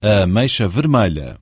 a meixa vermelha.